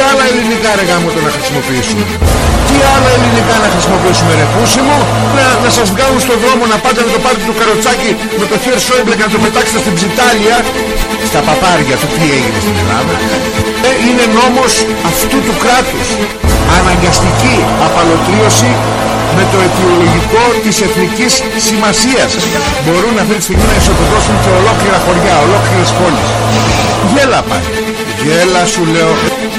Τι άλλα ελληνικά ρε γάμο το να χρησιμοποιήσουμε; Τι άλλα ελληνικά να χρησιμοποιήσουμε ρε πούσιμο; Να, να σας βγάλουν στον δρόμο να πάτε με το πάρτι του καροτσάκι με το χέρι Σόιμπλε και να το πετάξετε στην ψιτάλια. Στα παπάρια του τι έγινε στην Ελλάδα; Ε, είναι νόμος αυτού του κράτους. Αναγκαστική απαλωτρίωση με το αιτιολογικό της εθνικής σημασίας μπορούν αυτή τη στιγμή να ισοπεδώσουν και ολόκληρα χωριά, ολόκληρες πόλεις γέλα πάλι γέλα σου λέω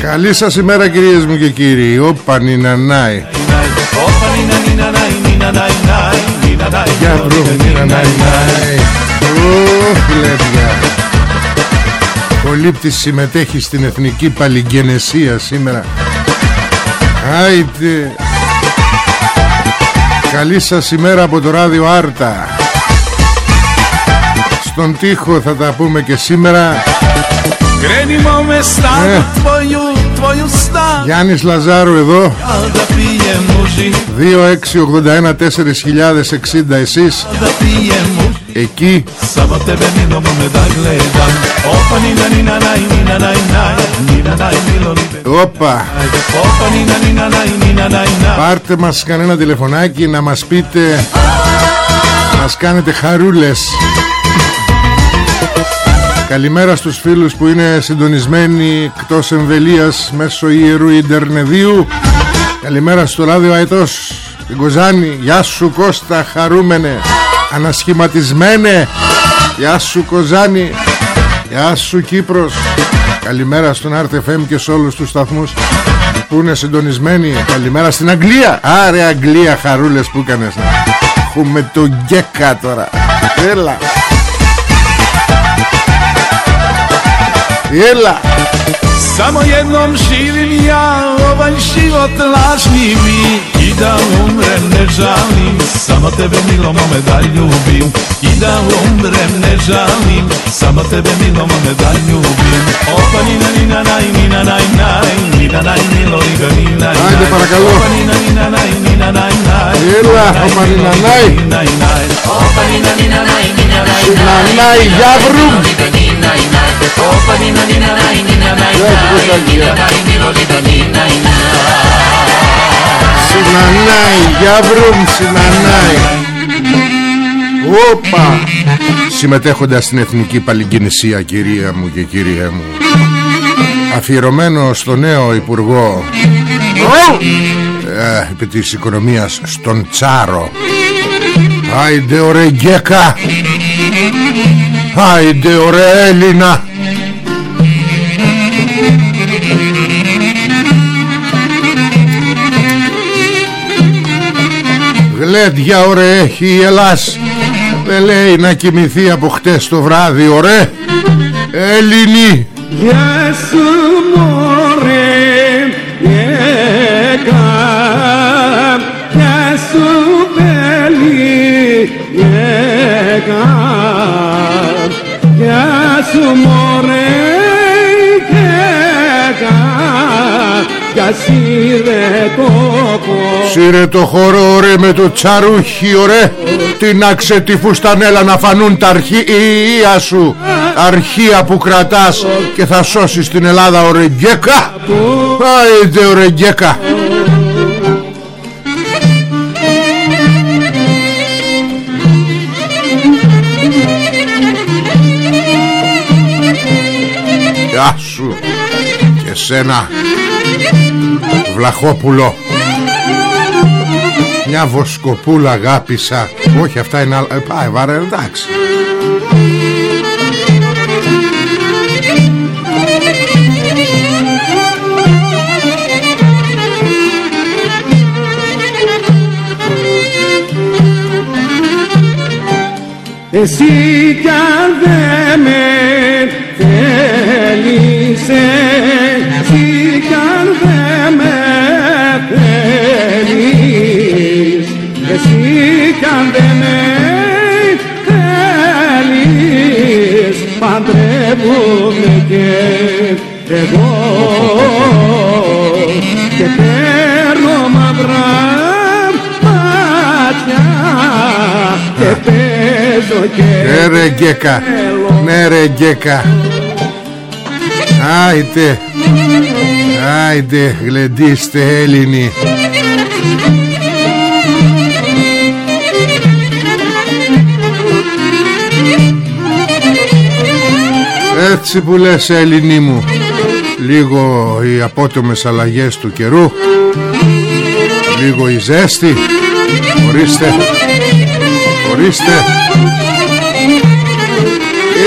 Καλή σας ημέρα κυρίες μου και κύριοι Όπα νινανάι Opa ni na ni na nai ni na nai nai Ni na nai Για βρω νινανάι Ωχ λέπια Ο Λήπτης συμμετέχει στην Εθνική Παλιγενεσία σήμερα Άιτε Καλή σας ημέρα από το ράδιο Άρτα Στον τοίχο θα τα πούμε και σήμερα Γρένιμο με στάν τού αυτού τού αυτού. Γιάννης Λαζάρου εδώ. Δύο έξι οκτώ τεσσερις. Εκεί. Σαμάτε. Οπα νινα νινα. Οπα. Πάρτε μας κανένα τηλεφωνάκι να μας πείτε, να κάνετε χαρούλες. Καλημέρα στους φίλους που είναι συντονισμένοι εκτός εμβελίας μέσω ιερού Ιντερνεδίου. Καλημέρα στο ράδιο Αετός Την Κοζάνη. Γεια σου Κώστα χαρούμενε. Ανασχηματισμένε. Γεια σου Κοζάνη. Γεια σου Κύπρος. Καλημέρα στον RTFM και σε όλους τους σταθμούς που είναι συντονισμένοι. Καλημέρα στην Αγγλία. Άρε Αγγλία χαρούλες που έκανες. Έχουμε τον Γκέκα τώρα. Έλα Jela Samo jednom živim ja Ovaj život lažni mi I da umrem ne žalim Samo tebe milo mome da ljubim I da umrem ne žalim Samo tebe milo mome da ljubim Opa nina nina naj nina naj naj Nina naj milo liga nina naj Ajde para Opa nina nina naj nina naj naj Jela Opa nina naj Opa nina nina naj nina naj Nina naj Javrum na naj Γεια σου Κωνσταντία Συνανάει Γιάβρου Συνανάει Όπα. Συμμετέχοντας στην Εθνική Παλικινησία κυρία μου και κυρία μου. Αφιερωμένο στο νέο Υπουργό ε, επί της οικονομίας στον Τσάρο. Άιντε ωρε Γκέκα Άιντε ωρε Έλληνα. Γλέντια ωρε έχει η Ελλάς. Δεν λέει να κοιμηθεί από χτες το βράδυ ωρε Έλληνοι Γεια σου μωρέ γέκα Γεια σου μπέλη γέκα Γεια σου μωρέ γκέκα για σύρε το χώρο Σύρε το χώρο ρε με το τσαρούχι ρε. Τινάξε τη φουστανέλα να φανούν τα αρχεία σου. Αρχεία που κρατάς και θα σώσεις την Ελλάδα ο Ρεγκέκα Άιντε ο Ρεγκέκα και σένα Βλαχόπουλο. Μια βοσκοπούλα αγάπησα. Όχι αυτά είναι άλλα. Ε, Πάει βάρε εντάξει. Εσύ κι αν δεν με θέλεις Εσύ κι αν δεν με θέλεις. Εσύ κι αν δεν με θέλεις Παντρεύομαι και εγώ. Και παίρνω μαυρά μάτια Και παίζω και Ναι ρε γκέκα. Ναι ρε γκέκα. Άιτε. Άιτε γλεντήστε Έλληνοι. Έτσι που λες Έλληνοι μου Λίγο οι απότομες αλλαγές του καιρού Λίγο η ζέστη Ορίστε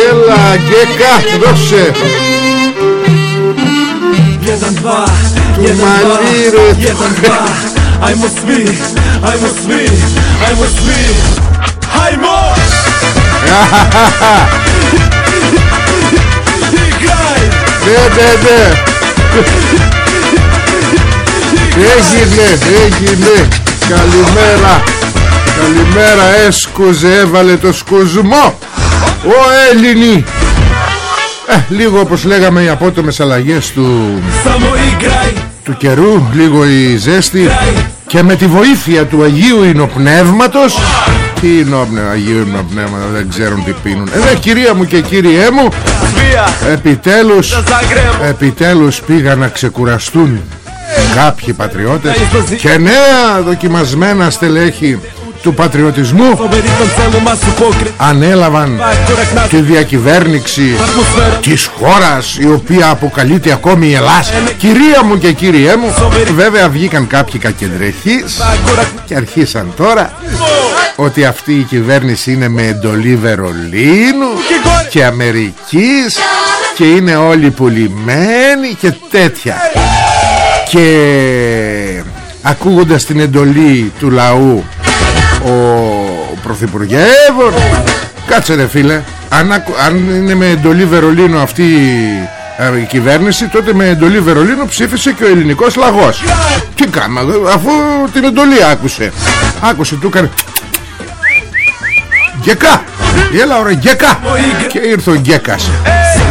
Ελα Γκέκαρτ, δε ο Σέφ. Το μανίρε. Αι μους βι. Αι μους βι. Αι μους βι. Αι μους. Αχαχαχα. Παιγάι. Δεν δεν δεν. Εγινε εγινε καλυμέρα. Καλημέρα έσκουζε έβαλε το σκουσμό Ο Έλληνη ε, Λίγο όπως λέγαμε οι απότομες αλλαγές του, Samo igraj! του καιρού Λίγο η ζέστη Και με τη βοήθεια του Αγίου Ινοπνεύματος Τι Ινοπνεύμα Αγίου Ινοπνεύματος Δεν ξέρουν τι πίνουν Ε δε, κυρία μου και κύριέ μου Svija! Επιτέλους Da zagremo! Επιτέλους πήγαν να ξεκουραστούν Κάποιοι πατριώτες Και νέα δοκιμασμένα στελέχη του πατριωτισμού Pobeditom celu masu pokret Ανέλαβαν Korak nazad τη διακυβέρνηση Atmosfera της χώρας η οποία αποκαλείται ακόμη η Ελλάς. Κυρία μου και κύριέ μου Βέβαια βγήκαν κάποιοι κακεντρεχείς Korak Και αρχίσαν τώρα Ότι αυτή η κυβέρνηση είναι με εντολή Βερολίνου Και Αμερικής Και είναι όλοι πουλημένοι Και τέτοια. Και Ακούγοντας την εντολή του λαού Ο Πρωθυπουργεύων Κάτσε ρε φίλε. Αν, ακου- αν είναι με εντολή Βερολίνου αυτή η, ε, η κυβέρνηση Τότε με εντολή Βερολίνου ψήφισε και ο ελληνικός λαγός. Τι κάνουμε αφού την εντολή άκουσε. Άκουσε του έκανε. Γκέκα! Έλα ωραία γκέκα! Και ήρθε ο γκέκας.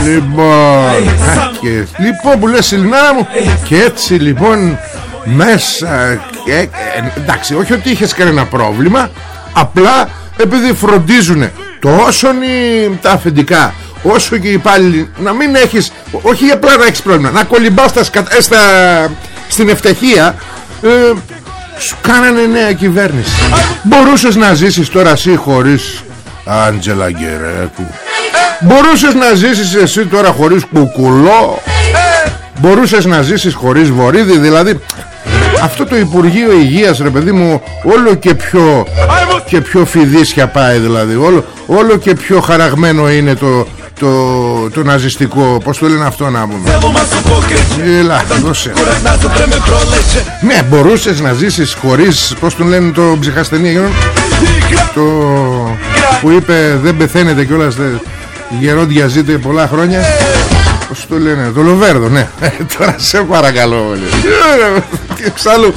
Λοιπόν α, και, Λοιπόν που λες Ελληνάρα μου Και έτσι λοιπόν Μέσα ε, ε, Εντάξει όχι ότι είχες κανένα πρόβλημα Απλά επειδή φροντίζουν Τόσο οι, τα αφεντικά Όσο και οι υπάλληλοι Να μην έχεις Όχι απλά να έχεις πρόβλημα Να κολυμπάς στα, σκα- ε, στα, στην ευτυχία ε, σου κάνανε νέα κυβέρνηση. Μπορούσες να ζήσεις τώρα εσύ χωρίς Άντζελα Γκερέκου. Μπορούσες να ζήσεις εσύ τώρα χωρίς κουκουλό. Μπορούσες να ζήσεις χωρίς βορίδι Δηλαδή αυτό το Υπουργείο Υγείας ρε παιδί μου Όλο και πιο Και πιο φιδίσια πάει δηλαδή. Όλο, όλο και πιο χαραγμένο είναι το, το, το ναζιστικό. Πώς το λένε αυτό να πούμε; Celu masu pokreće Έλα δώσε. Korak nazad vreme proleće Ναι μπορούσες να ζήσεις χωρίς Πώς τον λένε το ψυχασθενή εκείνον, Igraj! Το που είπε δεν πεθαίνετε κιόλας δε, Γερόντια ζείτε πολλά χρόνια Πώς το λένε Το Λοβέρδο ναι Τώρα σε παρακαλώ όλοι. Εξάλλου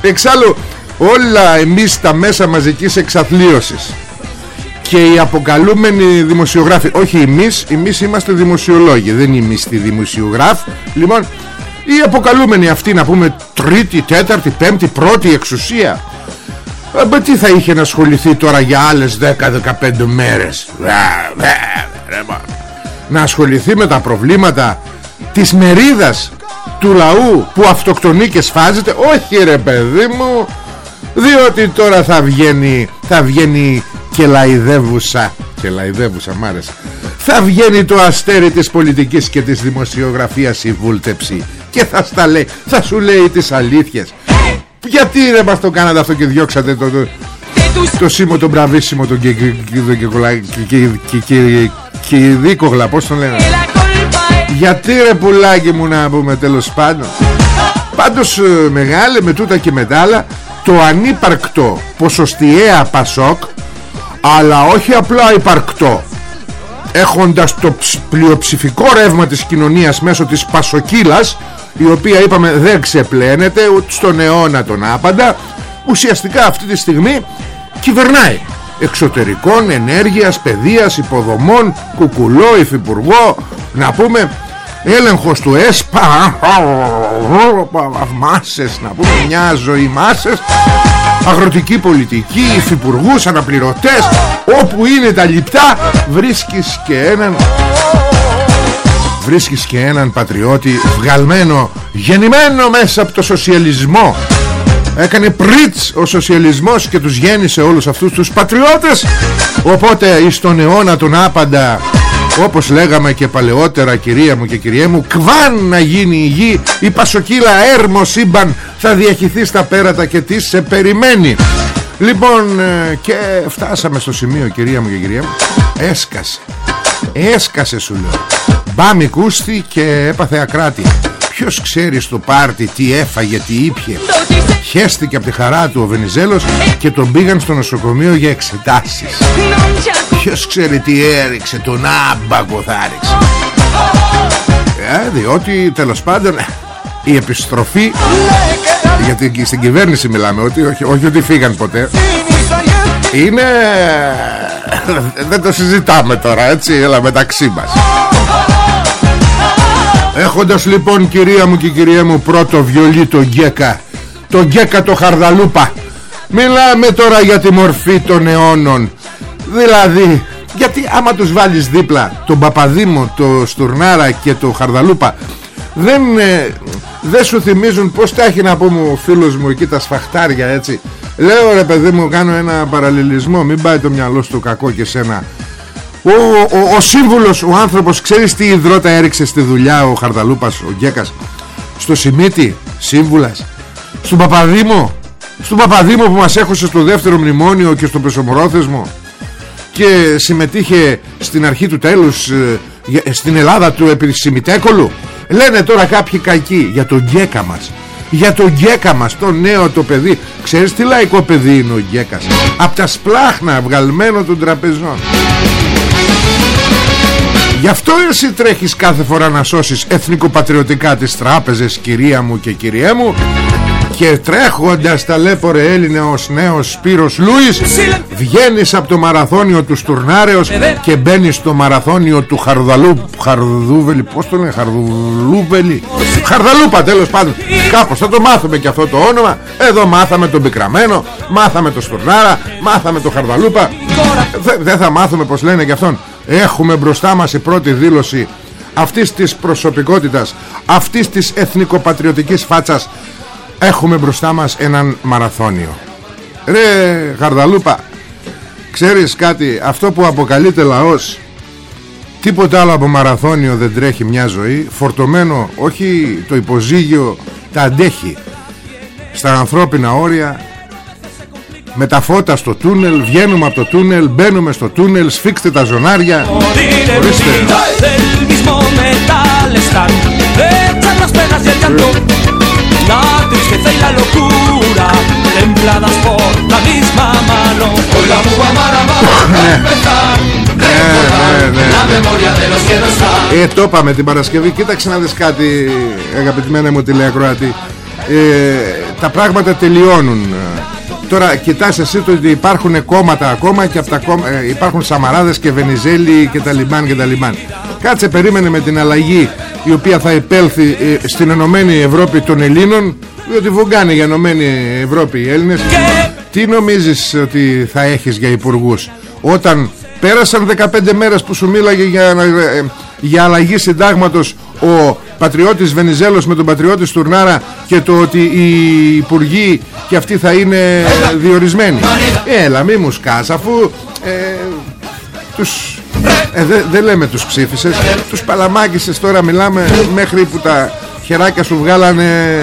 Εξάλλου Όλα εμείς τα μέσα μαζικής εξαθλίωσης και οι αποκαλούμενοι δημοσιογράφοι όχι εμείς, εμείς είμαστε δημοσιολόγοι δεν είμαι στη δημοσιογράφ λοιπόν οι αποκαλούμενοι αυτοί να πούμε τρίτη, τέταρτη, πέμπτη, πρώτη εξουσία ε, με τι θα είχε να ασχοληθεί τώρα για άλλες 10-15 μέρες να ασχοληθεί με τα προβλήματα της μερίδας του λαού που αυτοκτονεί και σφάζεται. Όχι ρε παιδί μου διότι τώρα θα βγαίνει θα βγαίνει και λαϊδεύουσα και λαϊδεύουσα μ' άρεσε. Θα βγαίνει το αστέρι της πολιτικής και της δημοσιογραφίας η βούλτεψη και θα, στα λέει, θα σου λέει τις αλήθειες. Γιατί δεν μας το κάνατε αυτό και διώξατε το, το, το σήμο τον μπραβίσιμο τον Κυρδίκογλα πως τον λένε. Γιατί ρε πουλάκι μου να πούμε τέλος πάντων. Πάντως μεγάλε με τούτα και με Το ανύπαρκτο ποσοστιαία Πασόκ Αλλά όχι απλά υπαρκτό. Έχοντας το πλειοψηφικό ρεύμα της κοινωνίας Μέσω της Πασοκύλας Η οποία είπαμε δεν ξεπλένεται Στον αιώνα τον άπαντα Ουσιαστικά αυτή τη στιγμή Κυβερνάει Εξωτερικών, ενέργειας, παιδείας, υποδομών Κουκουλό, υφυπουργό Να πούμε έλεγχος του ΕΣΠΑ μάσες να πούμε μια ζωή μάσες αγροτική πολιτική υφυπουργούς, αναπληρωτές όπου είναι τα λιπτά βρίσκεις και έναν βρίσκεις και έναν πατριώτη βγαλμένο γεννημένο μέσα από το σοσιαλισμό έκανε πρίτς ο σοσιαλισμός και τους γέννησε όλους αυτούς τους πατριώτες. Οπότε εις τον αιώνα τον άπαντα όπως λέγαμε και παλαιότερα κυρία μου και κυρία μου Κβάν να γίνει η γη Η Πασοκύλα έρμο σύμπαν Θα διαχυθεί στα πέρατα και τι σε περιμένει. Λοιπόν ε, και φτάσαμε στο σημείο κυρία μου και κυρία μου. Έσκασε. Έσκασε σου λέω. Μπάμι κούστη και έπαθε ακράτη Ποιος ξέρει στο πάρτι τι έφαγε, τι ήπιε Χέστηκε από τη χαρά του ο Βενιζέλος Και τον πήγαν στο νοσοκομείο για εξετάσεις. Ποιος ξέρει τι έριξε Τον άμπαγκο θα έριξε. Ε, Διότι τέλος πάντων Η επιστροφή Γιατί στην κυβέρνηση μιλάμε ότι, όχι, όχι ότι φύγαν ποτέ Είναι Δεν το συζητάμε τώρα έτσι Έλα μεταξύ μας Έχοντας λοιπόν κυρία μου και κυρία μου πρώτο βιολί το γκέκα Το γκέκα το χαρδαλούπα Μιλάμε τώρα για τη μορφή των αιώνων. Δηλαδή γιατί άμα τους βάλεις δίπλα τον Παπαδήμο, το Στουρνάρα και το Χαρδαλούπα δεν, ε, δεν σου θυμίζουν πως τα έχει να πούμε ο φίλος μου εκεί τα σφαχτάρια έτσι. Λέω ρε παιδί μου κάνω ένα παραλληλισμό μην πάει το μυαλό στο κακό και σένα ο, ο, ο σύμβουλος, ο άνθρωπος ξέρεις τι υδρότα έριξε στη δουλειά ο Χαρδαλούπας, ο Γκέκας; Στο Σιμίτι, σύμβουλας. Στον Παπαδήμο στον Παπαδήμο που μας έχωσε στο δεύτερο μνημόνιο και στο Πεσομορόθεσμο. Και συμμετείχε στην αρχή του τέλους ε, στην Ελλάδα του επί λένε τώρα κάποιοι κακοί για τον Γκέκα μας για τον Γκέκα μας το νέο το παιδί ξέρεις τι λαϊκό παιδί είναι ο Γκέκας; Από τα σπλάχνα βγαλμένο των τραπεζών Γι' αυτό εσύ τρέχεις κάθε φορά να σώσεις εθνικοπατριωτικά τις τράπεζες κυρία μου και κυρία μου και τρέχοντας ταλέπορε Έλληνος νέος Σπύρος Λούις βγαίνεις από το μαραθώνιο του Στουρνάρεως και μπαίνεις στο μαραθώνιο του Χαρδαλού Χαρδούβελη πως το λένε Χαρδουλούβελη Χαρδαλούπα τέλος πάντων. Κάπως θα το μάθουμε και αυτό το όνομα. Εδώ μάθαμε τον Πικραμένο μάθαμε το Στουρνάρα μάθαμε το Χαρδαλούπα. Δεν θα μάθουμε πως λένε και αυτόν έχουμε μπροστά μας η πρώτη δήλωση αυτής της προσωπικότητας αυτής της εθνικοπατριωτικής φάτσας. Έχουμε μπροστά μας έναν μαραθώνιο. Ρε Χαρδαλούπα ξέρεις κάτι αυτό που αποκαλείται λαός τίποτα άλλο από μαραθώνιο δεν τρέχει μια ζωή φορτωμένο όχι το υποζύγιο τα αντέχει. Στα ανθρώπινα όρια με τα φώτα στο τούνελ βγαίνουμε από το τούνελ μπαίνουμε στο τούνελ σφίξτε τα ζωνάρια ορίστε la tristeza y la locura templadas por la misma mano. Hoy la muga marama va a empezar. La memoria de los que no están. Ε, το είπαμε την Παρασκευή. Κοίταξε να δεις κάτι, αγαπητημένα μου τηλεακροάτη. Ε, τα πράγματα τελειώνουν. Τώρα κοιτάς εσύ το ότι υπάρχουν κόμματα ακόμα και από τα κόμμα, ε, υπάρχουν Σαμαράδες και Βενιζέλη και τα Λιμάν και τα Λιμάν. Κάτσε περίμενε με την αλλαγή η οποία θα επέλθει ε, στην Ενωμένη Ευρώπη των Ελλήνων διότι βογκάνε για Ενωμένη Ευρώπη οι Έλληνες. Τι νομίζεις ότι θα έχεις για υπουργούς; Όταν πέρασαν 15 μέρες που σου μίλαγε για, ε, για αλλαγή συντάγματος ο πατριώτης Βενιζέλος με τον πατριώτη Στουρνάρα και το ότι οι υπουργοί και αυτοί θα είναι διορισμένοι. Έλα μη μου σκάς αφού ε, τους ε, δεν δε λέμε τους ψήφισες τους παλαμάκισες τώρα μιλάμε μέχρι που τα χεράκια σου βγάλανε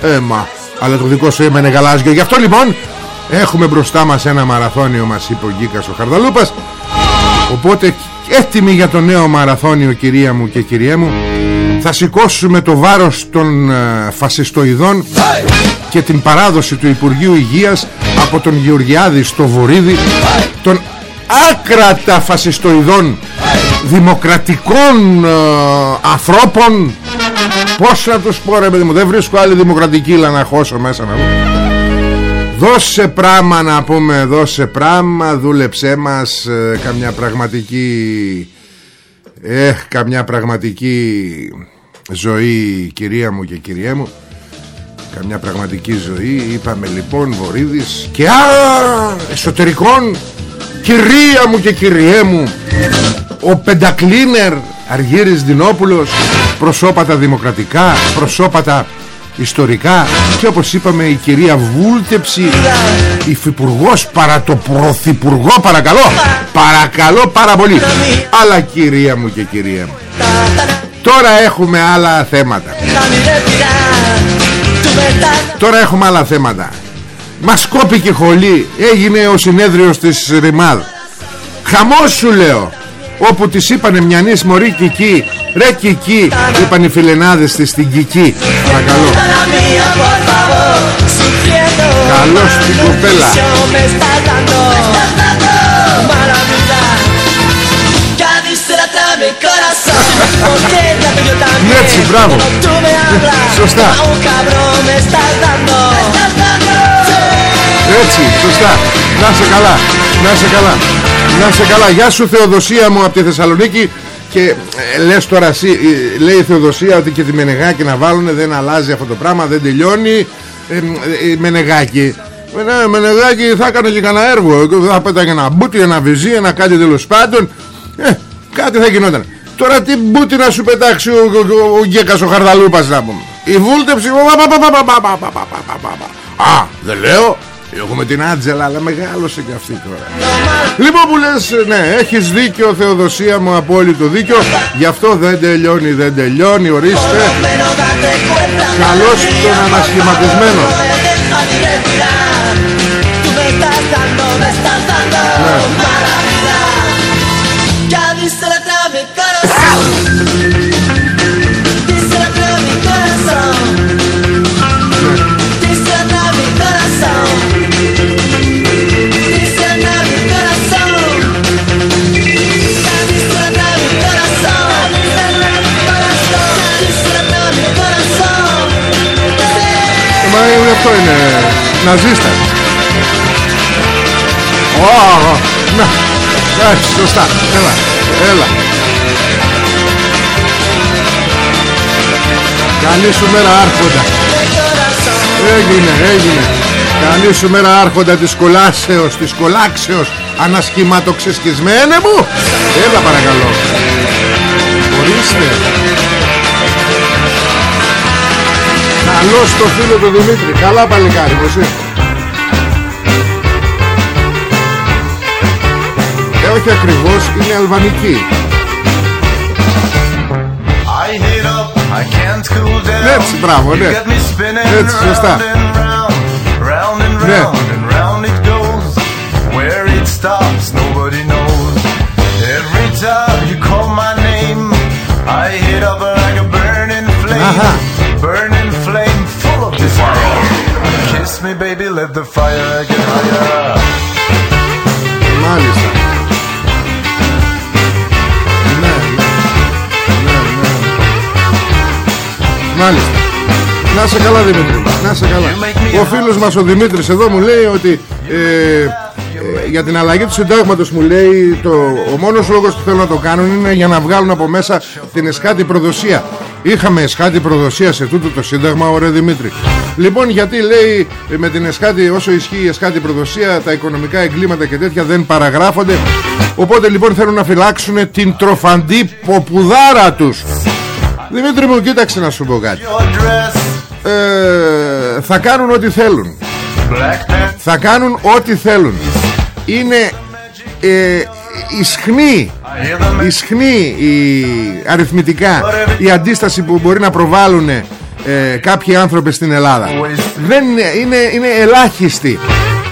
ε, αίμα. Αλλά το δικό σου έμενε γαλάζιο. Γι' αυτό λοιπόν έχουμε μπροστά μας ένα μαραθώνιο μας είπε ο Γκίκας ο Χαρδαλούπας. Οπότε έτοιμοι για το νέο μαραθώνιο κυρία μου και κυρία μου θα σηκώσουμε το βάρος των ε, φασιστοειδών και την παράδοση του Υπουργείου Υγείας από τον Γεωργιάδη στο Βορύδι των άκρατα φασιστοειδών δημοκρατικών ε, ανθρώπων. Πως να τους πω ρε παιδί μου δεν βρίσκω άλλη δημοκρατική να χώσω μέσα να Δώσε πράγμα να πούμε Δώσε πράγμα Δούλεψέ μας ε, Καμιά πραγματική Ε καμιά πραγματική Ζωή κυρία μου και κυρία μου. Καμιά πραγματική ζωή Είπαμε λοιπόν Βορύδης. Και α, εσωτερικών Κυρία μου και κυριέ μου. Ο Πεντακλίνερ Αργύρης Δινόπουλος Προσώπατα δημοκρατικά Προσώπατα ιστορικά. Και όπως είπαμε η κυρία Βούλτεψη υφυπουργός παρά το πρωθυπουργό παρακαλώ. Παρακαλώ πάρα πολύ. Αλλά κυρία μου και κυρία μου τώρα έχουμε άλλα θέματα. Τώρα έχουμε άλλα θέματα. Μας κόπηκε χολή. Έγινε ο συνέδριος της Ρημάδ χαμός σου λέω. Όπου της είπανε μιανής μωρή κική ρε κική είπαν οι φιλενάδες της στην κική παρακαλώ. Καλώς την κοπέλα έτσι μπράβο. Σωστά. Έτσι σωστά. Να σε καλά. Να σε καλά. Να σε καλά. Γεια σου Θεοδοσία μου από τη Θεσσαλονίκη. Και ε, λες τώρα εσύ, ε, Λέει η Θεοδοσία ότι και τη Μενεγάκη να βάλουν Δεν αλλάζει αυτό το πράγμα Δεν τελειώνει. Ε, ε, Μενεγάκη. Ναι, Μενεγάκη θα έκανε και κανένα έργο. Θα πέταγε ένα μπούτι, ένα βυζί, ένα κάτι τέλος πάντων. Ε, Κάτι θα γινόταν Τώρα τι μπούτι να σου πετάξει ο, ο, ο, ο Γκέκας ο Χαρδαλούπας να πούμε. Η βούλτεψη Α δεν λέω. Έχουμε την Άτζελα αλλά μεγάλωσε και αυτή τώρα. Λοιπόν που λες ναι έχεις δίκιο Θεοδοσία μου απόλυτο δίκιο. Γι' αυτό δεν τελειώνει δεν τελειώνει Ορίστε. Καλώς τον ανασχηματισμένο. Ναι. Αυτό είναι ναζίστας. Ω, να, εντάξει, σωστά, έλα, έλα. Καλή σου μέρα άρχοντα. Έγινε, έγινε. Καλή σου μέρα άρχοντα της κολάσεως, της κολάξεως Ανασχηματοξεσκισμένε μου. Έλα παρακαλώ. Ορίστε Καλό στο φίλο του Δημήτρη. Καλά παλικάρι πως Ε όχι ακριβώς Είναι αλβανική. Έτσι μπράβο ναι. Έτσι σωστά. Ναι let the fire get higher. Μάλιστα. Ναι, ναι, ναι, ναι. Μάλιστα. Να σε καλά Δημήτρη Να σε καλά. Ο φίλος μας ο Δημήτρης εδώ μου λέει ότι ε, ε, Για την αλλαγή του συντάγματος μου λέει το, Ο μόνος λόγος που θέλουν να το κάνουν Είναι για να βγάλουν από μέσα την εσχάτη προδοσία Είχαμε εσχάτη προδοσία σε τούτο το σύνταγμα Ωραία Δημήτρη. Λοιπόν γιατί λέει με την εσχάτη Όσο ισχύει η εσχάτη προδοσία Τα οικονομικά εγκλήματα και τέτοια δεν παραγράφονται. Οπότε λοιπόν θέλουν να φυλάξουν Την τροφαντή ποπουδάρα τους. Δημήτρη μου κοίταξε να σου πω κάτι. Ε, Θα κάνουν ό,τι θέλουν. Θα κάνουν ό,τι θέλουν. Είναι ε, ισχνή Ισχνή η, αριθμητικά Η αντίσταση που μπορεί να προβάλλουν ε, Κάποιοι άνθρωποι στην Ελλάδα. Δεν είναι, είναι, είναι ελάχιστη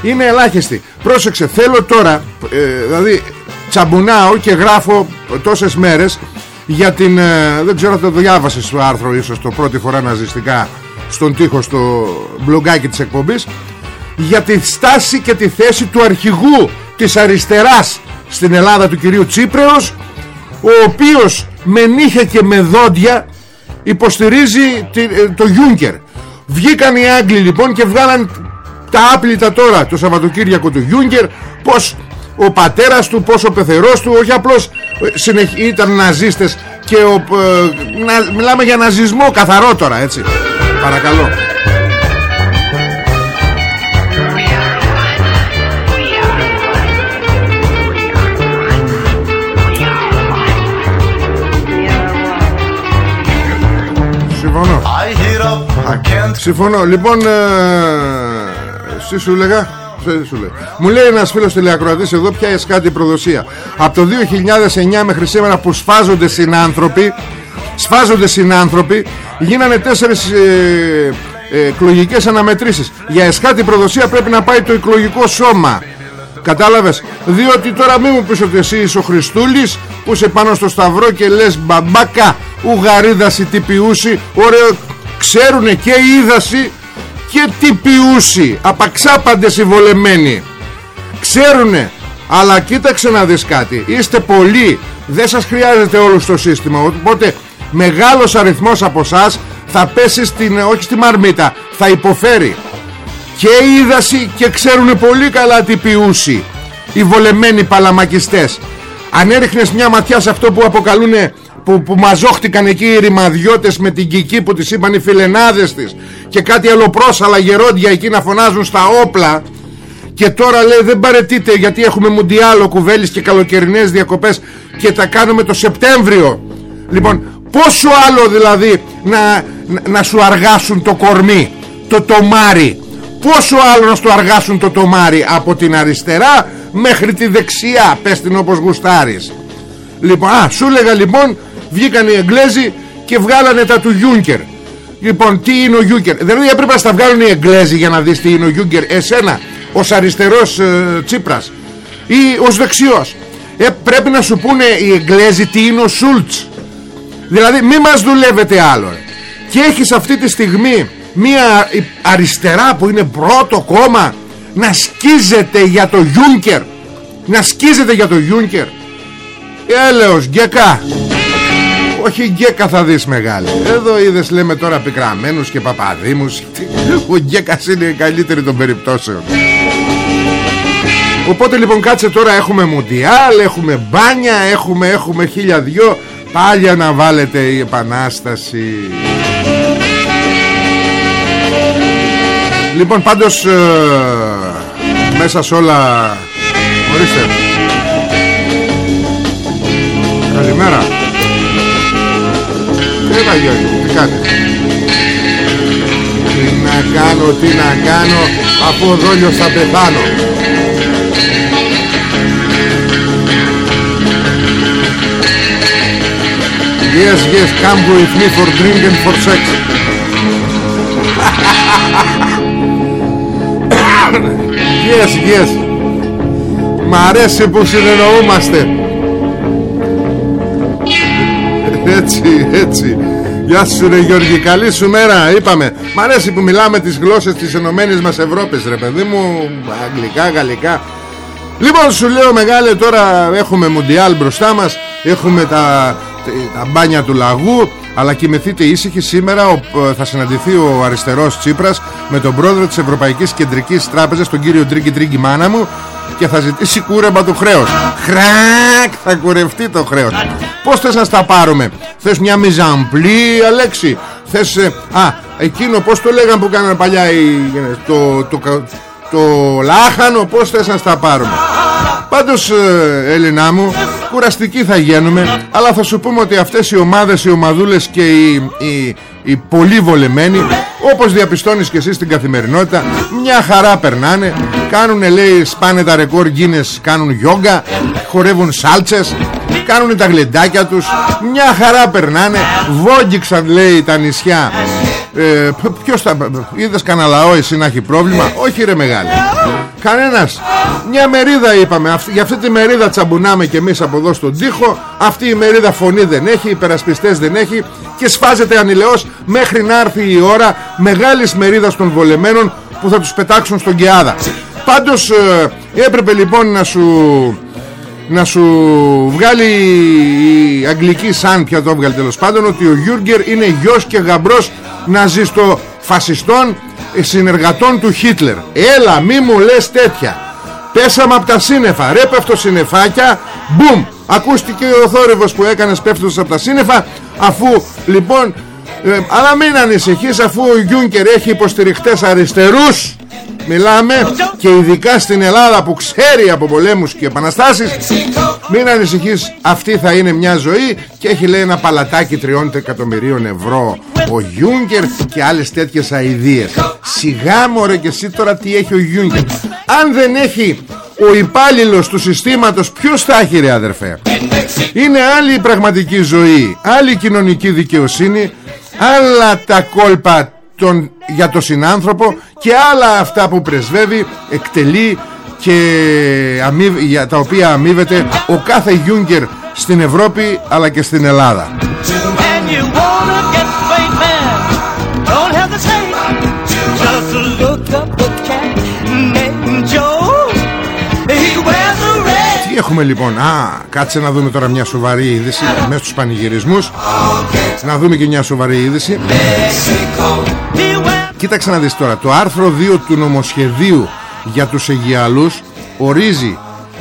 Είναι ελάχιστη Πρόσεξε θέλω τώρα ε, Δηλαδή τσαμπουνάω και γράφω τόσες μέρες για την, ε, δεν ξέρω αν το διάβασες το άρθρο ίσως το πρώτη φορά ναζιστικά στον τοίχο στο μπλογκάκι της εκπομπής για τη στάση και τη θέση του αρχηγού της αριστεράς στην Ελλάδα του κυρίου Τσίπρεως ο οποίος με νύχια και με δόντια υποστηρίζει ε, το Γιούνκερ βγήκαν οι Άγγλοι λοιπόν και βγάλαν τα άπλητα τώρα το Σαββατοκύριακο του Γιούνκερ πως ο πατέρας του πως ο πεθερός του όχι απλώς ε, ήταν ναζίστες και ο, ε, να, μιλάμε για ναζισμό καθαρό τώρα έτσι. Παρακαλώ Συμφωνώ. Λοιπόν ε, Εσύ σου λέγα μου λέει ένας φίλος τηλεακροατής εδώ πια εσκάτη προδοσία. Από το 2009 μέχρι σήμερα που σφάζονται συνάνθρωποι Σφάζονται συνάνθρωποι Γίνανε τέσσερις ε, ε, εκλογικές αναμετρήσεις. Για εσκάτη προδοσία πρέπει να πάει το εκλογικό σώμα. Κατάλαβες; Διότι τώρα μην μου πεις ότι εσύ είσαι ο Χριστούλης Που είσαι πάνω στο σταυρό και λες μπαμπάκα Ουγαρίδαση τυπιούση Ωραίο ξέρουνε και η είδαση και τυπιούσι απαξάπαντες οι βολεμένοι. Ξέρουνε αλλά κοίταξε να δεις κάτι. Είστε πολλοί δεν σας χρειάζεται όλο στο σύστημα. Οπότε μεγάλος αριθμός από εσά θα πέσει στην, όχι στη μαρμίτα θα υποφέρει. Και είδαση και ξέρουν πολύ καλά τι ποιούσι οι βολεμένοι παλαμακιστές. Αν έριχνες μια ματιά σε αυτό που αποκαλούν που, που μαζόχτηκαν εκεί οι ρημαδιώτες με την κική που τις είπαν οι φιλενάδες της και κάτι αλλοπρόσαλα γερόντια εκεί να φωνάζουν στα όπλα και τώρα λέει δεν παρετείτε γιατί έχουμε μουντιάλο κουβέλης και καλοκαιρινές διακοπές και τα κάνουμε το Σεπτέμβριο. Λοιπόν πόσο άλλο δηλαδή να, να, σου αργάσουν το κορμί το τομάρι πόσο άλλο να σου αργάσουν το τομάρι από την αριστερά μέχρι τη δεξιά πες την όπως γουστάρεις. Λοιπόν ας σου 'λεγα λοιπόν βγήκαν οι Εγγλέζοι και βγάλανε τα του Γιούνκερ. Λοιπόν τι είναι ο Γιούνκερ Δηλαδή έπρεπε να στα βγάλουν οι Εγγλέζοι για να δεις τι είναι ο Γιούνκερ Εσένα ως αριστερός ε, Τσίπρας Ή ως δεξιός. Ε, Πρέπει να σου πούνε οι Εγγλέζοι τι είναι ο Σούλτς. Δηλαδή μη μας δουλεύετε άλλο Και έχεις αυτή τη στιγμή Μια αριστερά που είναι πρώτο κόμμα Να σκίζεται για το Γιούνκερ. Να σκίζεται για το Γιούνκερ. Έλεος γκέκα όχι γκέκα θα δεις μεγάλη. Εδώ είδες λέμε τώρα πικραμένους και παπαδήμους. Ο γκέκας είναι η καλύτερη των περιπτώσεων. Οπότε λοιπόν κάτσε τώρα έχουμε μουντιάλ Έχουμε μπάνια Έχουμε, έχουμε χίλια δυο. Πάλι να βάλετε η επανάσταση. Λοιπόν πάντως ε, Μέσα σε όλα Ορίστε. Καλημέρα Έλα Γιώργη, τι κάνεις Τι να κάνω, τι να κάνω Αφού ο δόλιος θα πεθάνω. Yes, yes, come with me for drink and for sex. Yes, yes. Μ' αρέσει που συνεννοούμαστε. Έτσι, έτσι Γεια σου ρε Γιώργη, καλή σου μέρα Είπαμε, μ' αρέσει που μιλάμε τις γλώσσες της Ενωμένης μας Ευρώπης ρε παιδί μου Αγγλικά, γαλλικά. Λοιπόν σου λέω μεγάλε τώρα Έχουμε Μουντιάλ μπροστά μας Έχουμε τα, τα μπάνια του λαγού Αλλά κοιμηθείτε ήσυχοι. Σήμερα ο, ε, θα συναντηθεί ο αριστερός Τσίπρας με τον πρόεδρο της Ευρωπαϊκής Κεντρικής Τράπεζας τον κύριο Τρίγκη Τρίγκη Μάνα μου και θα ζητήσει κούρεμα του χρέους. Χρακ θα κουρευτεί το χρέος Πώς θες να στα πάρουμε; Θες μια μιζαμπλή Αλέξη; Θες ε, Α εκείνο πως το λέγαν που κάνανε παλιά οι, το, το, το, το λάχανο Πως θες να στα πάρουμε; Πάντως ε, Έλληνά μου Κουραστικοί θα γίνουμε Αλλά θα σου πούμε ότι αυτές οι ομάδες Οι ομαδούλες και οι, οι, οι πολύ βολεμένοι Όπως διαπιστώνεις και εσύ στην καθημερινότητα Μια χαρά περνάνε Κάνουνε λέει σπάνε τα ρεκόρ γκίνες Κάνουν γιόγκα Χορεύουν σάλτσες Κάνουν τα γλεντάκια τους. Μια χαρά περνάνε. Βόγγιξαν λέει τα νησιά. Ε, Ποιος θα Είδες κανένα λαό εσύ να έχει πρόβλημα; Όχι ρε μεγάλη. Κανένας. Μια μερίδα είπαμε. Αυτή, Για αυτή τη μερίδα τσαμπουνάμε και εμείς από εδώ στον τοίχο. Αυτή η μερίδα φωνή δεν έχει Υπερασπιστές δεν έχει Και σφάζεται ανηλαιώς μέχρι να έρθει η ώρα Μεγάλης μερίδας των βολεμένων Που θα τους πετάξουν στον Κεάδα. Πάντως ε, έπρεπε λοιπόν να σου να σου βγάλει η αγγλική σαν πια το βγάλει τέλος πάντων ότι ο Γιούργερ είναι γιος και γαμπρός ναζιστο φασιστών συνεργατών του Χίτλερ. Έλα μη μου λες τέτοια. Πέσαμε από τα σύννεφα. Ρε πέφτω σύννεφάκια. Μπουμ ακούστηκε ο θόρυβος που έκανες πέφτοντας από τα σύννεφα αφού λοιπόν ε, αλλά μην ανησυχείς αφού ο Γιούγκερ έχει υποστηριχτές αριστερούς Μιλάμε και ειδικά στην Ελλάδα που ξέρει από πολέμους και επαναστάσεις. Μην ανησυχείς αυτή θα είναι μια ζωή Και έχει λέει ένα παλατάκι τριών εκατομμυρίων ευρώ. Ο Γιούγκερ και άλλες τέτοιες αηδίες. Σιγά μωρέ και εσύ τώρα τι έχει ο Γιούγκερ. Αν δεν έχει ο υπάλληλος του συστήματος Ποιος θα έχει ρε αδερφέ; Είναι άλλη η πραγματική ζωή Άλλη η κοινωνική δικαιοσύνη Άλλα τα κόλπα τον, για το συνάνθρωπο και άλλα αυτά που πρεσβεύει, εκτελεί και αμείβ, για τα οποία αμείβεται ο κάθε Γιούγκερ στην Ευρώπη αλλά και στην Ελλάδα. Τι έχουμε λοιπόν; Α, κάτσε να δούμε τώρα μια σοβαρή είδηση Μέσα στους πανηγυρισμούς Να δούμε και μια σοβαρή είδηση Κοίταξε να δεις τώρα Το άρθρο 2 του νομοσχεδίου Για τους Αιγιαλούς Ορίζει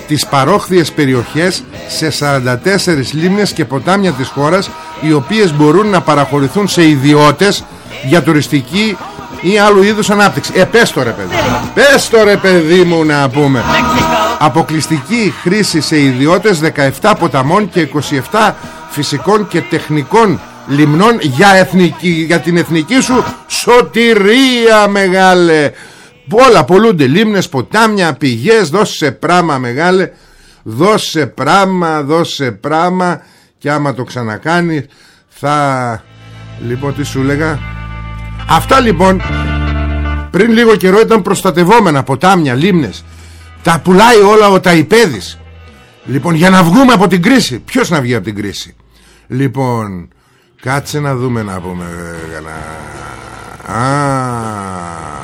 τις παρόχθιες περιοχές σε 44 λίμνες και ποτάμια της χώρας οι οποίες μπορούν να παραχωρηθούν σε ιδιώτες για τουριστική ή άλλου είδους ανάπτυξη. Ε, πες το ρε παιδί. Πες το ρε παιδί μου να πούμε. Αποκλειστική χρήση σε ιδιώτες 17 ποταμών και 27 φυσικών και τεχνικών λιμνών για, εθνική, για την εθνική σου σωτηρία μεγάλε. Πολλά πολλούνται λίμνες, ποτάμια, πηγές, δώσε πράμα μεγάλε. Δώσε πράμα, δώσε πράμα και άμα το ξανακάνεις θα... Λοιπόν τι σου λέγα Αυτά λοιπόν πριν λίγο καιρό ήταν προστατευόμενα ποτάμια, λίμνες Τα πουλάει όλα ο Ταϊπέδης. Λοιπόν για να βγούμε από την κρίση. Ποιος να βγει από την κρίση; Λοιπόν Κάτσε να δούμε να πούμε να... Α,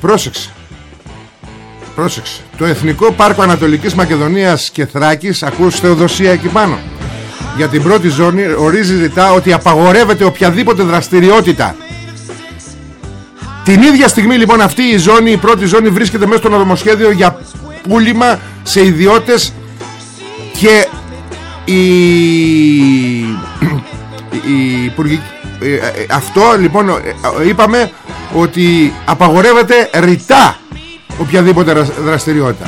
Πρόσεξε. Πρόσεξε. Το Εθνικό Πάρκο Ανατολικής Μακεδονίας και Θράκης Ακούς Θεοδοσία εκεί πάνω. Για την πρώτη ζώνη ορίζει ρητά ότι απαγορεύεται οποιαδήποτε δραστηριότητα την ίδια στιγμή λοιπόν αυτή η ζώνη, η πρώτη ζώνη βρίσκεται μέσα στο νομοσχέδιο για πούλημα σε ιδιώτες και η, η ε, ε, αυτό λοιπόν ε, είπαμε ότι απαγορεύεται ρητά οποιαδήποτε δραστηριότητα.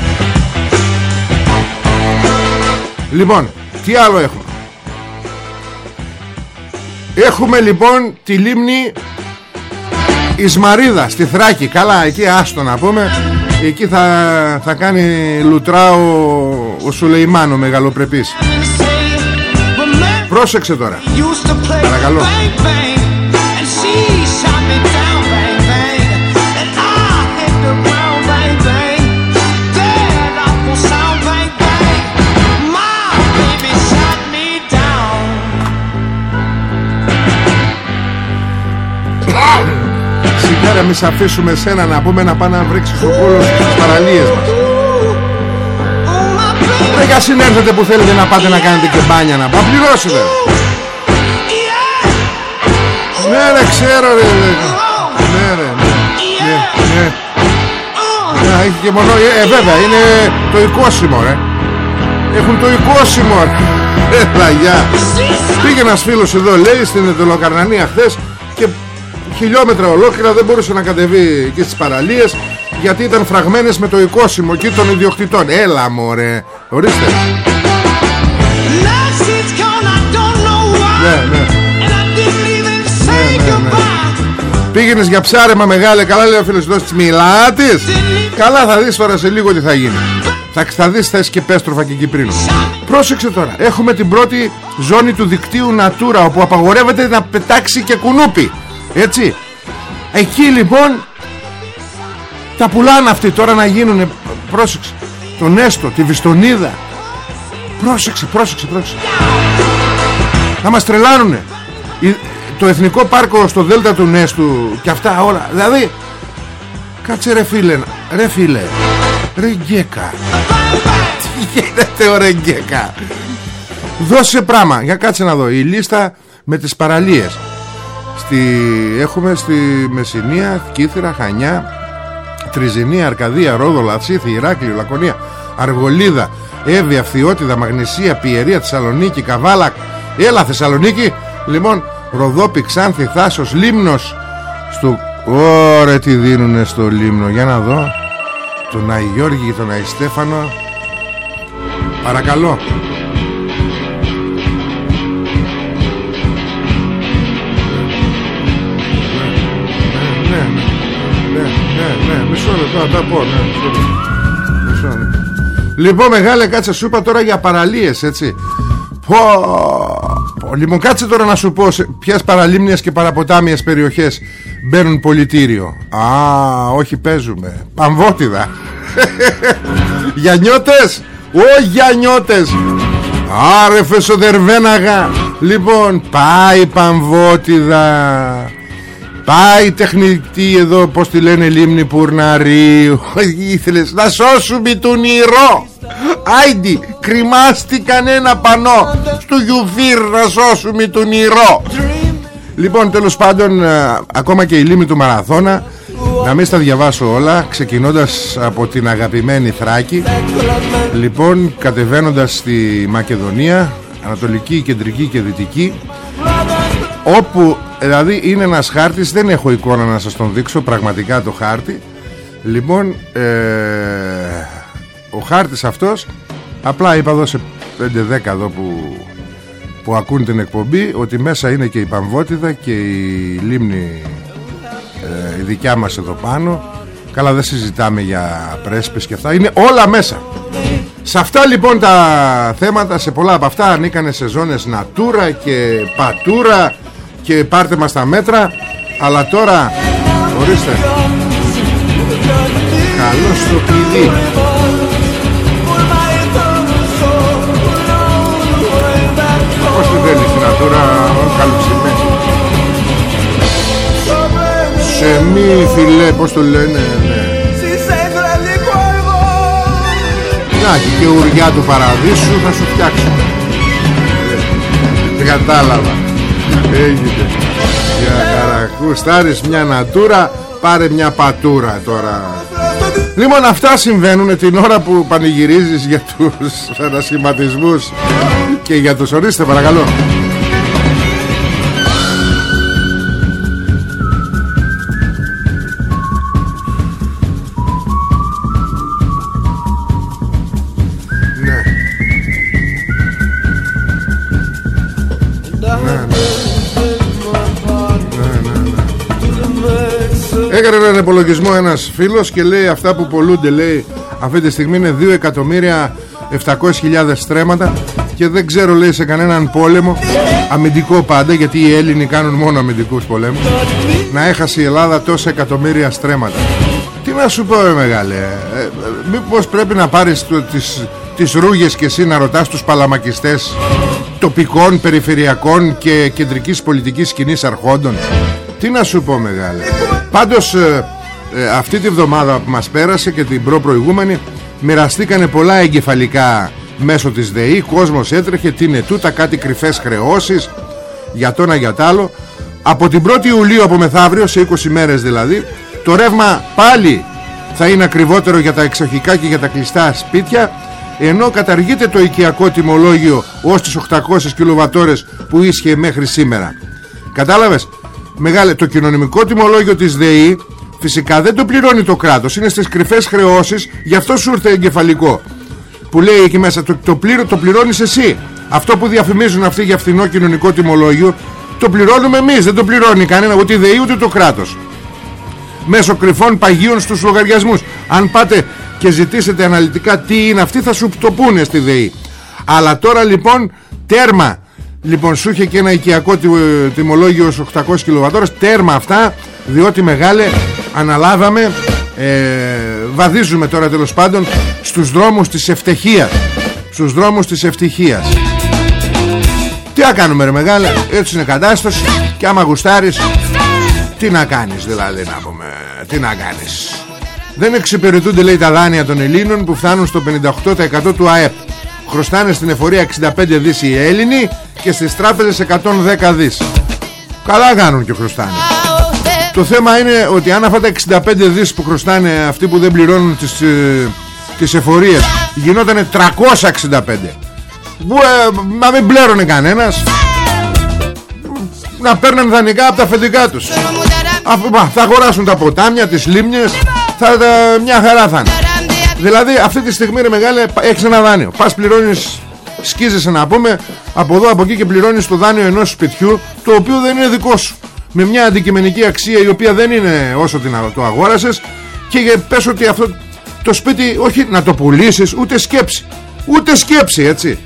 Λοιπόν τι άλλο έχουμε; Έχουμε λοιπόν τη λίμνη Ισμαρίδα στη Θράκη. Καλά εκεί άστο να πούμε. Εκεί θα, θα κάνει λουτρά ο, ο Σουλεϊμάν ο μεγαλοπρεπής. Πρόσεξε τώρα. Παρακαλώ Σιγά μη αφήσουμε σένα να πούμε να πάνε να βρέξει το κόλο στις παραλίες μας. Ρε για συνέρθετε που θέλετε να πάτε να κάνετε και μπάνια να πάτε. Πληρώσετε. Ναι ρε ξέρω ρε Ναι ρε ναι. Ναι ναι. Να έχει και μόνο Ε βέβαια είναι το οικόσιμο ρε. Έχουν το οικόσιμο ρε. Έλα γεια Πήγε ένας φίλος εδώ λέει στην Εντολοκαρνανία χθες Και χιλιόμετρα ολόκληρα δεν μπορούσε να κατεβεί εκεί στις παραλίες γιατί ήταν φραγμένες με το οικόσιμο εκεί των ιδιοκτητών. Έλα μωρέ ορίστε. Ναι, ναι. Ναι, ναι, ναι. Πήγαινες για ψάρεμα μεγάλε Καλά λέει ο φίλος εδώ της Μιλάτης. Καλά θα δεις τώρα σε λίγο τι θα γίνει. Θα, θα δεις θες και πέστροφα και Κυπρίνο. Πρόσεξε τώρα Έχουμε την πρώτη ζώνη του δικτύου Natura Όπου απαγορεύεται να πετάξει και κουνούπι Έτσι. Εκεί λοιπόν Τα πουλάνε αυτοί τώρα να γίνουν Πρόσεξε Τον Έστω, τη Βιστονίδα. Πρόσεξε, πρόσεξε, πρόσεξε. Θα μας τρελάνουνε. Το εθνικό πάρκο στο Δέλτα του Νέστου Και αυτά όλα. Δηλαδή Κάτσε ρε φίλε Ρε φίλε. Ρε γκέκα. Τι γίνεται ο ρε γκέκα. Δώσε πράγμα. Για κάτσε να δω. Η λίστα με τις παραλίες στη, Έχουμε στη Μεσσηνία Κίθυρα, Χανιά Τριζινία, Αρκαδία, Ρόδο, Λαυσίθη Ηράκλειο, Λακωνία, Αργολίδα Εύβοια, Φθιώτιδα, Μαγνησία, Πιερία, Θεσσαλονίκη, Καβάλα Έλα Θεσσαλονίκη! Λοιπόν, Ροδόπη, Ξάνθη, Θάσος, Λίμνος. Στο... Ωρε τι δίνουνε στο Λίμνο. Για να δω. Τον Άι Γιώργη και τον Άι Στέφανο. Παρακαλώ ναι, ναι, μισό λεπτό να τα πω, ναι, μισό λεπτό. Μισό λεπτό. Λοιπόν μεγάλε κάτσε σου είπα τώρα για παραλίες έτσι Πω, πω. Λοιπόν κάτσε τώρα να σου πω σε ποιες παραλίμνιες και παραποτάμιες περιοχές μπαίνουν πολιτήριο Α όχι παίζουμε Παμβότιδα Γιανιώτες Ω γιανιώτες Άρε φεσοδερβέναγα Λοιπόν πάει Παμβότιδα Πάει τεχνητή εδώ Πως τη λένε λίμνη Πουρναρίου Ήθελες να σώσουμε τον ηρώ Άιντι κρυμάστηκαν ένα πανό Στο γιουφύρ να σώσουμε τον ηρώ Λοιπόν τέλος πάντων ε, Ακόμα και η λίμνη του Μαραθώνα Να μην στα διαβάσω όλα Ξεκινώντας από την αγαπημένη Θράκη. Λοιπόν κατεβαίνοντας στη Μακεδονία Ανατολική, Κεντρική και Δυτική Όπου δηλαδή είναι ένας χάρτης Δεν έχω εικόνα να σας τον δείξω Πραγματικά το χάρτη. Λοιπόν ε, Ο χάρτης αυτός Απλά είπα εδώ σε 5-10 εδώ που, που ακούν την εκπομπή Ότι μέσα είναι και η Παμβότιδα Και η λίμνη ε, Η δικιά μας εδώ πάνω. Καλά δεν συζητάμε για πρέσπες και αυτά. Είναι όλα μέσα. Σε αυτά λοιπόν τα θέματα Σε πολλά από αυτά ανήκανε σε ζώνες Νατούρα και Πατούρα Και πάρτε μας τα μέτρα. Αλλά τώρα Ορίστε. Καλό στο κλειδί Πώς τη θέλεις η Νατούρα Καλυψημένη Σε μη φιλέ Πώς το λένε ναι. Να και ουριά του παραδείσου θα σου φτιάξω. Δεν κατάλαβα Έγινε. Για καρακού Στάρεις μια νατούρα Πάρε μια πατούρα τώρα. Λοιπόν αυτά συμβαίνουν την ώρα που πανηγυρίζεις για τους ανασχηματισμούς Και για τους ορίστε παρακαλώ υπολογισμό ένας φίλος και λέει αυτά που πολλούνται λέει αυτή τη στιγμή είναι 2 εκατομμύρια 700.000 στρέμματα και δεν ξέρω λέει σε κανέναν πόλεμο αμυντικό πάντα γιατί οι Έλληνοι κάνουν μόνο αμυντικούς πολέμους να έχασε η Ελλάδα τόσα εκατομμύρια στρέμματα. Τι να σου πω ρε μεγάλε ε, ε, μήπως πρέπει να πάρεις το, τις, τις ρούγες και εσύ να ρωτάς τους παλαμακιστές τοπικών, περιφερειακών και κεντρικής πολιτικής σκηνής αρχόντων. Τι να σου πω μεγάλε. Πάντως ε, ε, αυτή τη βδομάδα που μας πέρασε και την προ-προηγούμενη μοιραστήκανε πολλά εγκεφαλικά μέσω της ΔΕΗ κόσμος έτρεχε τι είναι τούτα κάτι κρυφές χρεώσεις για το ένα για τ' άλλο. Από την 1η Ιουλίου από μεθαύριο σε 20 μέρες δηλαδή το ρεύμα πάλι θα είναι ακριβότερο για τα εξοχικά και για τα κλειστά σπίτια ενώ καταργείται το οικιακό τιμολόγιο ως τις 800 κιλοβατόρες που ίσχυε μέχρι σήμερα. Κατάλαβες; Μεγάλε το κοινωνικό τιμολόγιο της ΔΕΗ φυσικά δεν το πληρώνει το κράτος. Είναι στις κρυφές χρεώσεις γι' αυτό σου ήρθε εγκεφαλικό. Που λέει εκεί μέσα το, το, πλήρω, το πληρώνεις εσύ. Αυτό που διαφημίζουν αυτοί για φθηνό κοινωνικό τιμολόγιο το πληρώνουμε εμείς. Δεν το πληρώνει κανένα ούτε η ΔΕΗ ούτε το κράτος. Μέσω κρυφών παγίων στους λογαριασμούς. Αν πάτε και ζητήσετε αναλυτικά τι είναι αυτοί θα σου το πούνε στη ΔΕΗ. Αλλά τώρα λοιπόν τέρμα. Λοιπόν σου είχε και ένα οικιακό τιμολόγιο 800 κιλοβατόρες τέρμα αυτά διότι μεγάλε αναλάβαμε. Ε, βαδίζουμε τώρα τέλος πάντων στους δρόμους της ευτυχίας. Στους δρόμους της ευτυχίας. Τι να κάνουμε ρε μεγάλε; Έτσι είναι κατάσταση. Και άμα γουστάρεις τι να κάνεις δηλαδή να πούμε Τι να κάνεις. Δεν εξυπηρετούνται λέει τα δάνεια των Ελλήνων Που φτάνουν στο 58% του ΑΕΠ. Χρωστάνε στην εφορία 65 δις οι Έλληνοι Και στις τράπεζες 110 δις. Καλά κάνουν και χρωστάνε Το θέμα είναι ότι αν αυτά τα 65 δις που χρωστάνε Αυτοί που δεν πληρώνουν τις, ε, τις εφορίες Γινότανε 365 που, ε, Μα μην πλέρωνε κανένας. Να παίρνουν δανεικά από τα αφεντικά τους. Αφού, θα αγοράσουν τα ποτάμια, τις λίμνες θα, Μια χαρά θα είναι. Δηλαδή αυτή τη στιγμή είναι μεγάλη Έχεις ένα δάνειο. Πας πληρώνεις Σκίζεσαι να πούμε Από εδώ από εκεί και πληρώνεις το δάνειο ενός σπιτιού Το οποίο δεν είναι δικό σου Με μια αντικειμενική αξία η οποία δεν είναι όσο την, το αγόρασες Και πες ότι αυτό το σπίτι Όχι να το πουλήσεις ούτε σκέψη Ούτε σκέψη έτσι.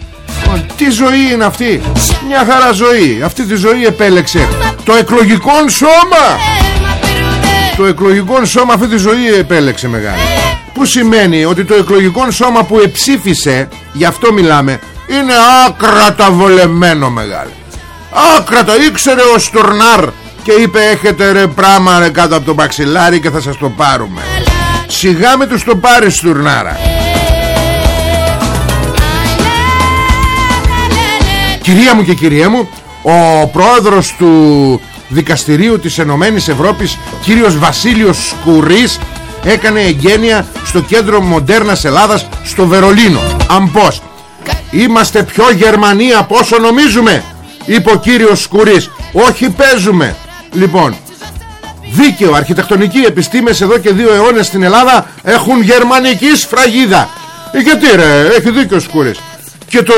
Τι ζωή είναι αυτή; Μια χαρά ζωή. Αυτή τη ζωή επέλεξε Το εκλογικό σώμα. Το εκλογικό σώμα αυτή τη ζωή επέλεξε μεγάλη. Που σημαίνει ότι το εκλογικό σώμα που εψήφισε Γι' αυτό μιλάμε Είναι άκρατα βολεμένο μεγάλη. Άκρατα ήξερε ο Στουρνάρ Και είπε έχετε ρε πράμα ρε κάτω από το μπαξιλάρι Και θα σας το πάρουμε Σιγά με τους το πάρεις Στουρνάρα Κυρία μου και κυρία μου Ο πρόεδρος του Δικαστηρίου της Ενωμένης Ευρώπης Κύριος Βασίλειος Σκουρής Έκανε εγγένεια στο κέντρο Μοντέρνας Ελλάδας Στο Βερολίνο. Αν πώς. Είμαστε πιο Γερμανοί από όσο νομίζουμε Είπε ο κύριος Σκουρής. Όχι παίζουμε Λοιπόν Δίκαιο, αρχιτεκτονική επιστήμες εδώ και δύο αιώνες στην Ελλάδα Έχουν γερμανική σφραγίδα. Ε, Γιατί ρε, έχει δίκιο ο Σκουρής και το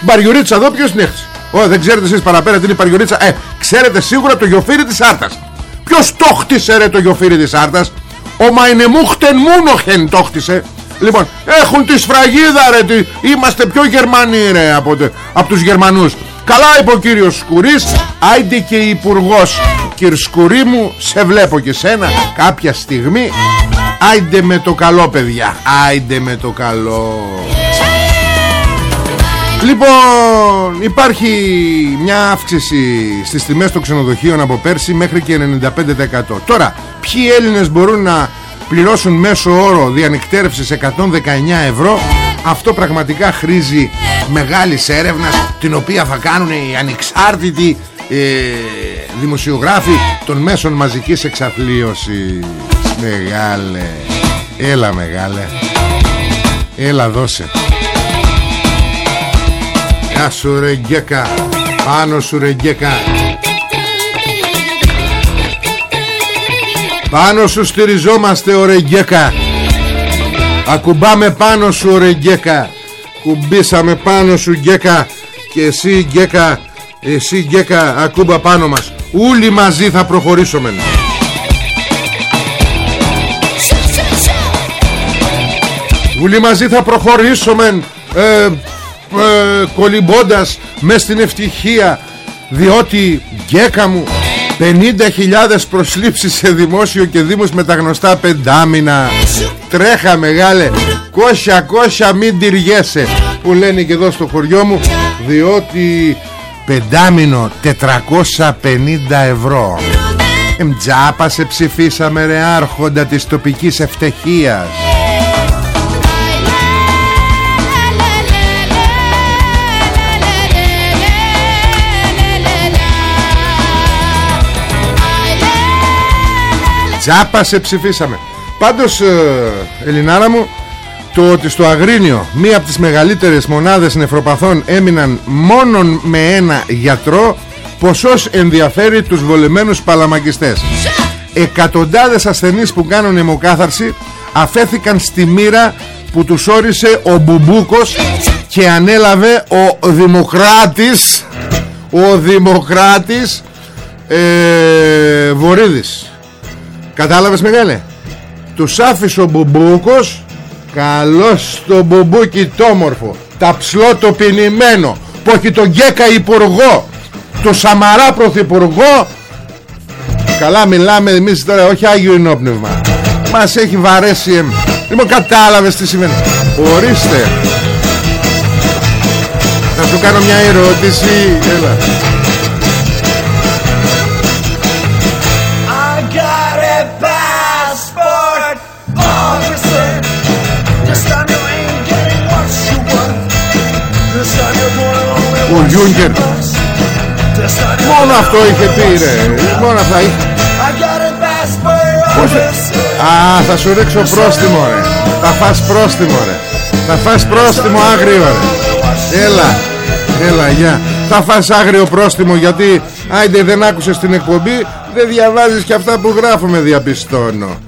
Μπαριουρίτσα εδώ ποιος νύχτησε Ω, δεν ξέρετε εσείς παραπέρα τι είναι η Μπαριουρίτσα; Ε, ξέρετε σίγουρα το γιοφύρι της Άρτας. Ποιος το χτίσε ρε το γιοφύρι της Άρτας; Ο Μαϊνεμούχτεν Μούνοχεν το χτίσε. Λοιπόν, έχουν τη σφραγίδα ρε τι... Είμαστε πιο Γερμανοί ρε από, από τους Γερμανούς Καλά είπε ο κύριος Σκουρής Άιντε και υπουργός. Κύριε Σκουρί μου Σε βλέπω και σένα κάποια στιγμή Άιντε με το καλό παιδιά Άιντε με το καλό Λοιπόν, υπάρχει μια αύξηση στις τιμές των ξενοδοχείων από πέρσι μέχρι και 95%. Τώρα, ποιοι Έλληνες μπορούν να πληρώσουν μέσο όρο διανυκτέρευσης 119 ευρώ; Αυτό πραγματικά χρήζει μεγάλης έρευνας την οποία θα κάνουν οι ανεξάρτητοι ε, δημοσιογράφοι των μέσων μαζικής εξαθλίωσης. Μεγάλε. Έλα μεγάλε. Έλα δώσε. Γεια σου ρε γκέκα. Πάνω σου ρε γκέκα. Πάνω σου στηριζόμαστε ο γκέκα. Ακουμπάμε πάνω σου ρε γκέκα Κουμπίσαμε πάνω σου γκέκα Και εσύ γκέκα Εσύ γκέκα ακούμπα πάνω μας. Όλοι μαζί θα προχωρήσουμε Όλοι μαζί θα προχωρήσουμε ε, ε, κολυμπώντας μες στην ευτυχία διότι γκέκα μου 50.000 προσλήψεις σε δημόσιο και δήμους με τα γνωστά πεντάμινα. Τρέχα μεγάλε κόσια κόσια μην τυριέσαι που λένε και εδώ στο χωριό μου διότι πεντάμινο 450 ευρώ. Εμτζάπα σε ψηφίσαμε ρε άρχοντα της τοπικής ευτυχίας. Τζάπα σε ψηφίσαμε. Πάντως ε, Ελληνάρα μου Το ότι στο Αγρίνιο Μία από τις μεγαλύτερες μονάδες νεφροπαθών Έμειναν μόνον με ένα γιατρό Ποσός ενδιαφέρει τους βολεμένους παλαμακιστές Εκατοντάδες ασθενείς που κάνουν αιμοκάθαρση Αφέθηκαν στη μοίρα που τους όρισε ο Μπουμπούκος Και ανέλαβε ο Δημοκράτης Ο Δημοκράτης ε, Βορίδης. Κατάλαβες μεγάλε Τους άφησε ο Μπουμπούκος Καλώς το μπουμπούκι τ' όμορφο Τ' αψηλό το παινεμένο Που έχει τον Γκέκα υπουργό Το Σαμαρά πρωθυπουργό. Καλά μιλάμε εμείς τώρα Όχι Άγιο Οινόπνευμα. Μας έχει βαρέσει Λοιπόν κατάλαβες τι σημαίνει. Ορίστε. Θα σου κάνω μια ερώτηση. Έλα Ο Γιούγκερ. Μόνο αυτό είχε πει ρε. Μόνο αυτά είχε. Πώς... Α θα σου ρίξω πρόστιμο ρε. Θα φας πρόστιμο ρε. Θα φας πρόστιμο άγριο ρε. Έλα. Έλα γεια. Θα φας άγριο πρόστιμο γιατί Άιντε δεν άκουσες την εκπομπή Δεν διαβάζεις και αυτά που γράφουμε διαπιστώνω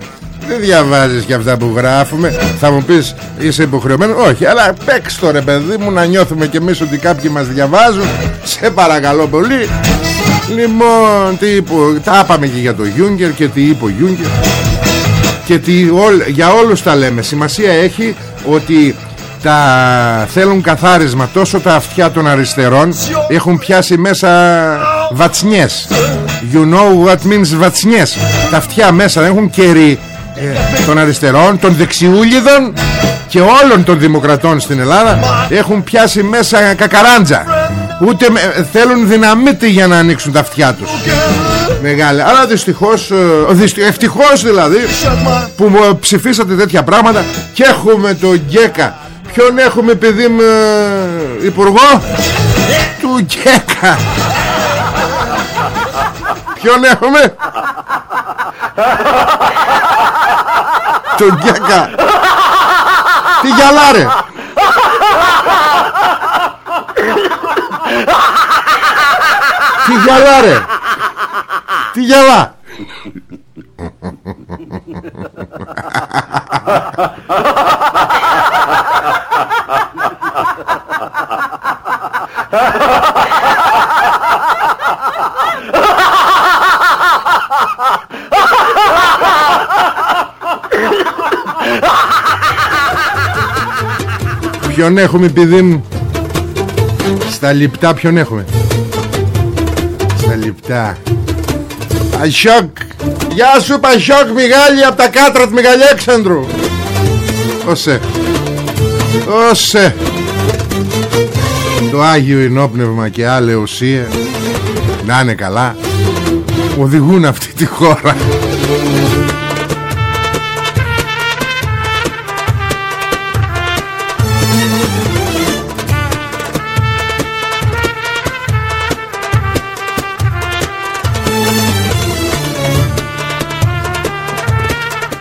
δεν διαβάζεις και αυτά που γράφουμε. Θα μου πεις είσαι υποχρεωμένος; Όχι αλλά παίξ το ρε παιδί μου Να νιώθουμε κι εμείς ότι κάποιοι μας διαβάζουν. Σε παρακαλώ πολύ. Λοιπόν τι είπε Τα είπαμε και για το Γιούγκερ Και τι είπε ο Γιούγκερ. Και τι, για όλους τα λέμε. Σημασία έχει ότι τα θέλουν καθάρισμα τόσο τα αυτιά των αριστερών έχουν πιάσει μέσα βατσνιές. You know what means βατσνιές. Τα αυτιά μέσα έχουν κερί ε, των αριστερών, των δεξιούλιδων και όλων των δημοκρατών στην Ελλάδα έχουν πιάσει μέσα κακαράντζα. Ούτε θέλουν δυναμίτη για να ανοίξουν τα αυτιά τους. Μεγάλη. Αλλά δυστυχώς ε, Ευτυχώς δηλαδή Που ψηφίσατε τέτοια πράγματα Και έχουμε τον Γκέκα. Ποιον έχουμε παιδί με υπουργό; Του Γκέκα Ποιον έχουμε; Τον Γκέκα Τι γυαλά ρε Τι γυαλά ρε Τι γυαλά Ποιον έχουμε παιδί μου; Στα λιπτά ποιον έχουμε; Στα λιπτά. Πασιόκ Γεια σου Πασιόκ Μιγάλη Από τα κάτρα του Μεγαλέξανδρου Όσε. Όσε. Το Άγιο Ενόπνευμα και άλλη ουσία Να είναι καλά Οδηγούν αυτή τη χώρα.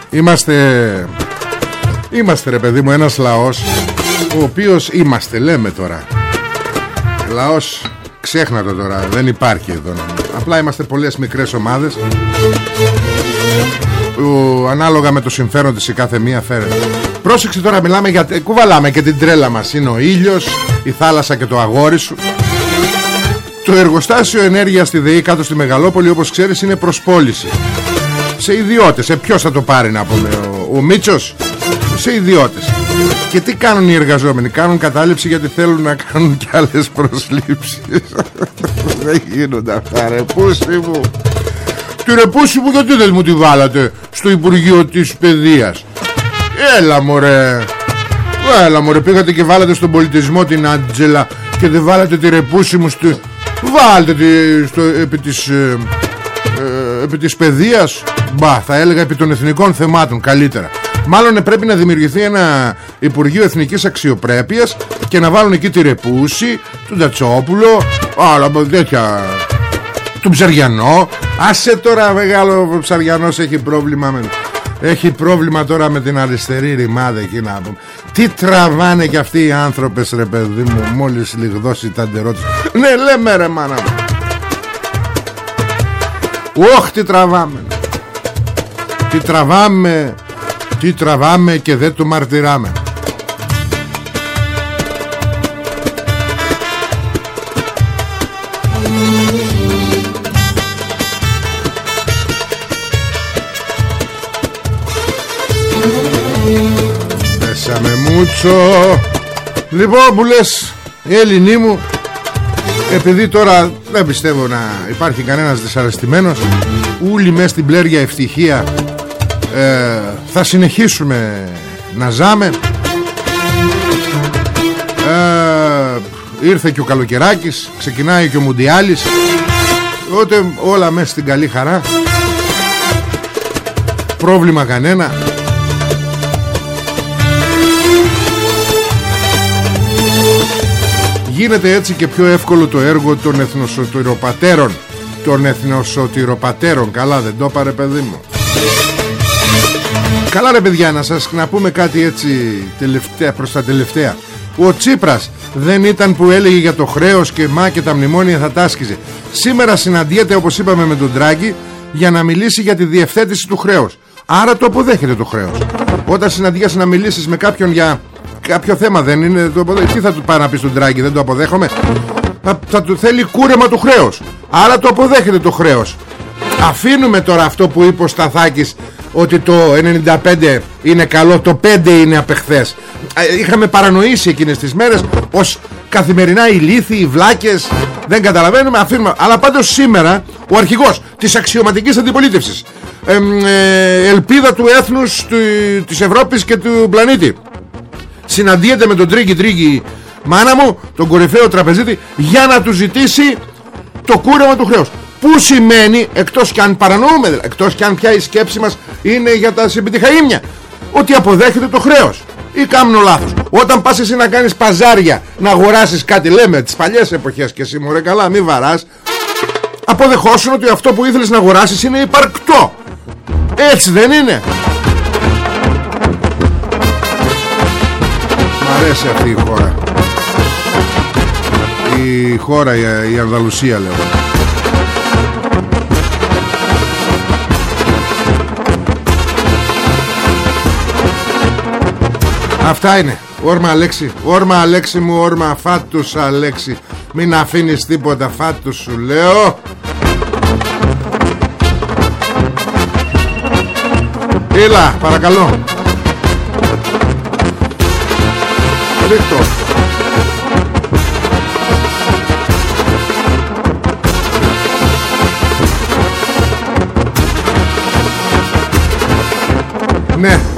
Είμαστε Είμαστε ρε παιδί μου ένας λαός Ο οποίος είμαστε λέμε τώρα. Λαός Ξέχνα το τώρα δεν υπάρχει εδώ Απλά είμαστε πολλές μικρές ομάδες που ανάλογα με το συμφέρον της η κάθε μία φέρεται. Πρόσεξε τώρα μιλάμε για κουβαλάμε και την τρέλα μας. Είναι ο ήλιος, η θάλασσα και το αγόρι σου. Το εργοστάσιο ενέργειας στη ΔΕΗ κάτω στη Μεγαλόπολη όπως ξέρεις είναι προσπόληση σε ιδιώτες. Ε, Ποιος θα το πάρει να πούμε Ο, ο Μίτσος; Σε ιδιώτες. Και τι κάνουν οι εργαζόμενοι; Κάνουν κατάληψη γιατί θέλουν να κάνουν και άλλες προσλήψεις Δεν γίνονται αυτά ρε Πούσι μου. Τη ρε πούσι μου γιατί δεν μου τη βάλατε Στο Υπουργείο της Παιδείας; Έλα μωρέ. Έλα μωρέ πήγατε και βάλατε στον πολιτισμό την Άντζελα Και δεν βάλατε τη ρεπούση μου στο... Βάλτε τη στο, επί της ε, ε, επί της παιδείας. Μπα θα έλεγα επί των εθνικών θεμάτων καλύτερα Μάλλον πρέπει να δημιουργηθεί ένα Υπουργείο Εθνικής Αξιοπρέπειας Και να βάλουν εκεί τη Ρεπούση Τον Τατσόπουλο Άρα τέτοια του Ψαριανό. Άσε τώρα μεγάλο Ψαριανός έχει πρόβλημα με... Έχει πρόβλημα τώρα με την αριστερή ρημάδα εκεί να πούμε. Τι τραβάνε κι αυτοί οι άνθρωπες ρε παιδί μου Μόλις λιγδώσει τα ντερό Ναι λέμε ρε μάνα μου. Όχ τι τραβάμε. Τι τραβάμε Τι τραβάμε και δεν του μαρτυράμε. Πέσαμε μούτσο Λοιπόν που λες Έλληνή μου επειδή τώρα δεν πιστεύω να υπάρχει κανένας δυσαρεστημένος Ούλοι μες στην πλέρια ευτυχία ε, Θα συνεχίσουμε να ζάμε. Ε, Ήρθε και ο Καλοκαιράκης Ξεκινάει και ο Μουντιάλης. Οπότε όλα μέσα στην καλή χαρά. Πρόβλημα κανένα. Γίνεται έτσι και πιο εύκολο το έργο των εθνοσωτηροπατέρων. Των εθνοσωτηροπατέρων. Καλά δεν το πάρε παιδί μου Καλά ρε παιδιά να σας να πούμε κάτι έτσι τελευταία, προς τα τελευταία. Ο Τσίπρας δεν ήταν που έλεγε για το χρέος και μα και τα μνημόνια θα τάσκιζε Σήμερα συναντιέται όπως είπαμε με τον Τράγκη Για να μιλήσει για τη διευθέτηση του χρέους. Άρα το αποδέχεται το χρέος. Όταν συναντιέσαι να μιλήσεις με κάποιον για κάποιο θέμα δεν είναι το Τι θα του πάει να πεις στον Τράγκη δεν το αποδέχομαι; Θα, θα του θέλει κούρεμα του χρέους. Άρα το αποδέχεται το χρέος. Αφήνουμε τώρα αυτό που είπε ο Σταθάκης Ότι το 95 είναι καλό Το 5 είναι απεχθές ε, Είχαμε παρανοήσει εκείνες τις μέρες Ως καθημερινά ηλίθιοι, οι βλάκες Δεν καταλαβαίνουμε αφήνουμε. Αλλά πάντως σήμερα ο αρχηγός της αξιωματικής αντιπολίτευσης ε, ε, Ελπίδα του έθνους του, Της Ευρώπης και του πλανήτη συναντιέται με τον Τρίγκη Τρίγκη μάνα μου, τον κορυφαίο τραπεζίτη για να του ζητήσει το κούρεμα του χρέους που σημαίνει εκτός κι αν παρανοούμε εκτός κι αν πια η σκέψη μας είναι για τα συμπιτυχαΐμια ότι αποδέχεται το χρέος. Ή κάνω λάθος. Όταν πας εσύ να κάνεις παζάρια να αγοράσεις κάτι λέμε τις παλιές εποχές και εσύ μωρέ καλά μη βαράς. Αποδεχόσουν ότι αυτό που ήθελες να αγοράσεις είναι υπαρκτό. Έτσι δεν είναι; Αρέσει αυτή η χώρα. Η χώρα η, η Ανδαλουσία λέω Αυτά είναι. Όρμα Αλέξη. Όρμα Αλέξη μου Όρμα φάτους Αλέξη. Μην αφήνεις τίποτα φάτους σου λέω. Έλα παρακαλώ. Ρίχτω. Ναι, ναι.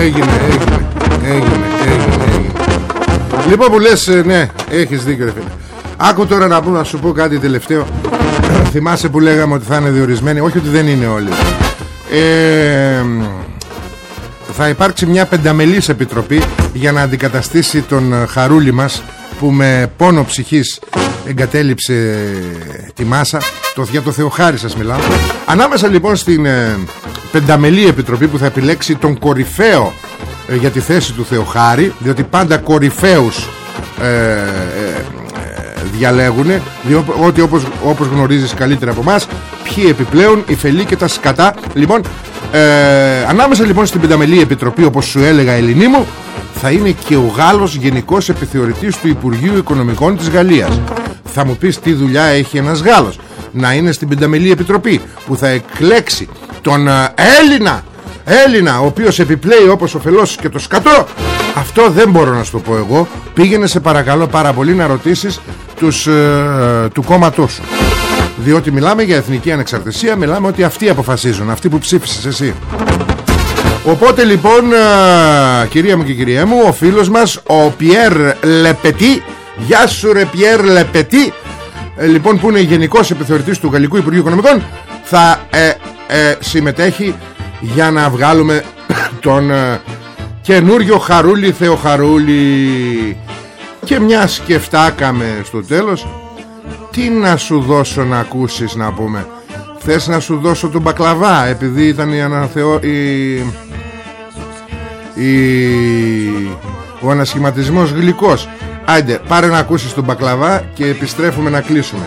Έγινε, έγινε, έγινε, έγινε, έγινε. Λοιπόν που λες, ε, ναι, έχεις δίκιο ρε φίλε. Άκου τώρα να, πω, να σου πω κάτι τελευταίο. Θυμάσαι που λέγαμε ότι θα είναι διορισμένοι; Όχι ότι δεν είναι όλοι. Ε, θα υπάρξει μια πενταμελής επιτροπή για να αντικαταστήσει τον ε, Χαρούλη μας που με πόνο ψυχής εγκατέλειψε τη μάσα το, για το Θεοχάρη σας μιλάω ανάμεσα λοιπόν στην ε, πενταμελή επιτροπή που θα επιλέξει τον κορυφαίο ε, για τη θέση του Θεοχάρη διότι πάντα κορυφαίους ε, διαλέγουν διότι όπως, όπως γνωρίζεις καλύτερα από μας ποιοι επιπλέον οι φελοί και τα σκατά. Λοιπόν ε, ανάμεσα λοιπόν στην πενταμελή επιτροπή όπως σου έλεγα Ελληνί μου θα είναι και ο Γάλλος γενικός επιθεωρητής του Υπουργείου Οικονομικών της Γαλλίας. Θα μου πεις τι δουλειά έχει ένας Γάλλος. Να είναι στην πενταμελή επιτροπή που θα εκλέξει τον ε, Έλληνα Έλληνα ο οποίος επιπλέει όπως ο Φελός και το σκατό. Αυτό δεν μπορώ να σου το πω εγώ. Πήγαινε σε παρακαλώ πάρα πολύ να ρωτήσεις τους, ε, του κόμματός σου. Διότι μιλάμε για εθνική ανεξαρτησία Μιλάμε ότι αυτοί αποφασίζουν Αυτοί που ψήφισες εσύ. Οπότε λοιπόν κυρία μου και κυρία μου Ο φίλος μας ο Πιέρ Λεπετή Γεια σου ρε Πιέρ Λεπετή. Ε, Λοιπόν που είναι γενικός επιθεωρητής του Γαλλικού Υπουργείου Οικονομικών Θα ε, ε, συμμετέχει Για να βγάλουμε τον ε, καινούριο Χαρούλη Θεοχαρούλη. Και μια σκεφτάκαμε στο τέλος Τι να σου δώσω να ακούσεις να πούμε. Θες να σου δώσω τον μπακλαβά Επειδή ήταν η αναθεω... η... Η... Ο ανασχηματισμός γλυκός. Άιντε πάρε να ακούσεις τον μπακλαβά Και επιστρέφουμε να κλείσουμε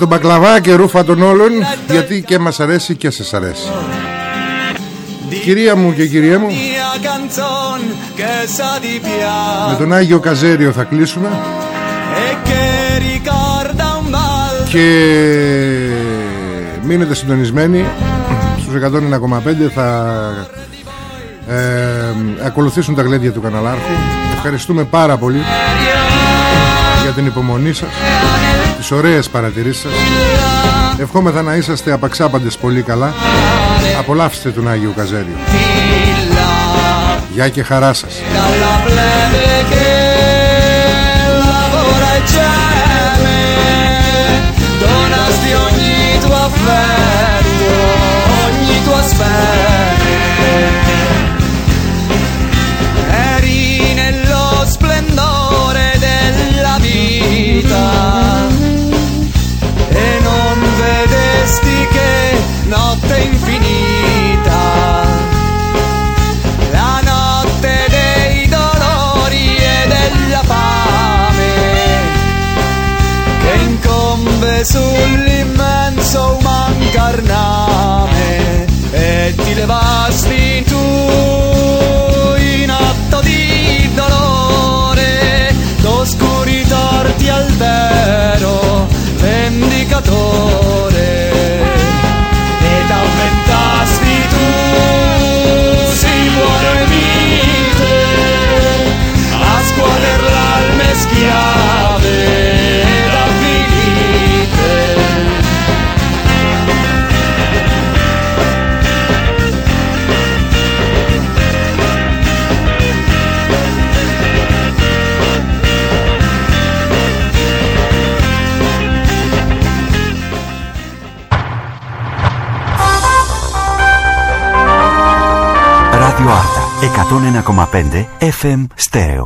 τον μπακλαβά και ρούφα των όλων Γιατί και μας αρέσει και σας αρέσει. Κυρία μου και κυρία μου Με τον Άγιο Καζέριο θα κλείσουμε. Και μείνετε συντονισμένοι. Στους 101,5 θα ε, ακολουθήσουν τα γλέντια του καναλάρχου Ευχαριστούμε πάρα πολύ για την υπομονή σας τις ωραίες παρατηρήσεις σας. Ευχόμεθα να είσαστε απαξάπαντες πολύ καλά. Απολαύστε τον Άγιο Καζέριο Γεια και χαρά σας sull'immenso sull'immenso mancarname e ti levasti tu in atto di dolore d'oscuritarti al vero vendicatore. Ed avventasti tu si buono e mite a scuoterla al meschiare 101,5 FM Stereo.